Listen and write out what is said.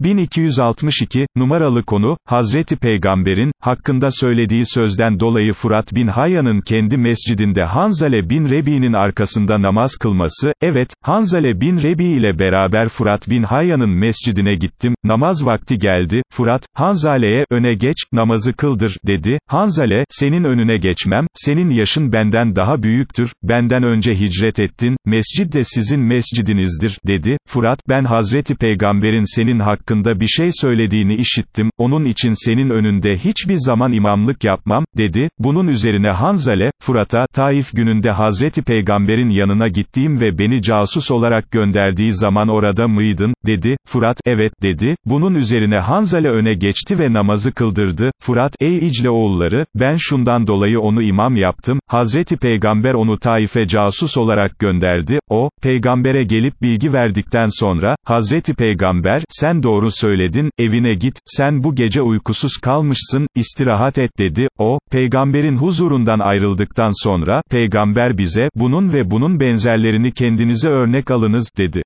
1262, numaralı konu, Hazreti Peygamber'in, hakkında söylediği sözden dolayı Fırat bin Hayyan'ın kendi mescidinde Hanzale bin Rebi'nin arkasında namaz kılması, evet, Hanzale bin Rebi ile beraber Fırat bin Hayyan'ın mescidine gittim, namaz vakti geldi, Fırat, Hanzale'ye, öne geç, namazı kıldır, dedi, Hanzale, senin önüne geçmem, senin yaşın benden daha büyüktür, benden önce hicret ettin, mescid de sizin mescidinizdir, dedi, Fırat, ben Hazreti Peygamber'in senin hakkında bir şey söylediğini işittim, onun için senin önünde hiçbir zaman imamlık yapmam, dedi, bunun üzerine Hanzale, Fırat'a, Taif gününde Hazreti Peygamber'in yanına gittiğim ve beni casus olarak gönderdiği zaman orada mıydın, dedi, Fırat, evet, dedi, bunun üzerine Hanzale öne geçti ve namazı kıldırdı, Fırat, ey İcle oğulları, ben şundan dolayı onu imam yaptım, Hazreti Peygamber onu Taif'e casus olarak gönderdi, o, peygambere gelip bilgi verdikten sonra, Hazreti Peygamber, sen doğru söyledin, evine git, sen bu gece uykusuz kalmışsın, istirahat et dedi, o, peygamberin huzurundan ayrıldıktan sonra, peygamber bize, bunun ve bunun benzerlerini kendinize örnek alınız, dedi.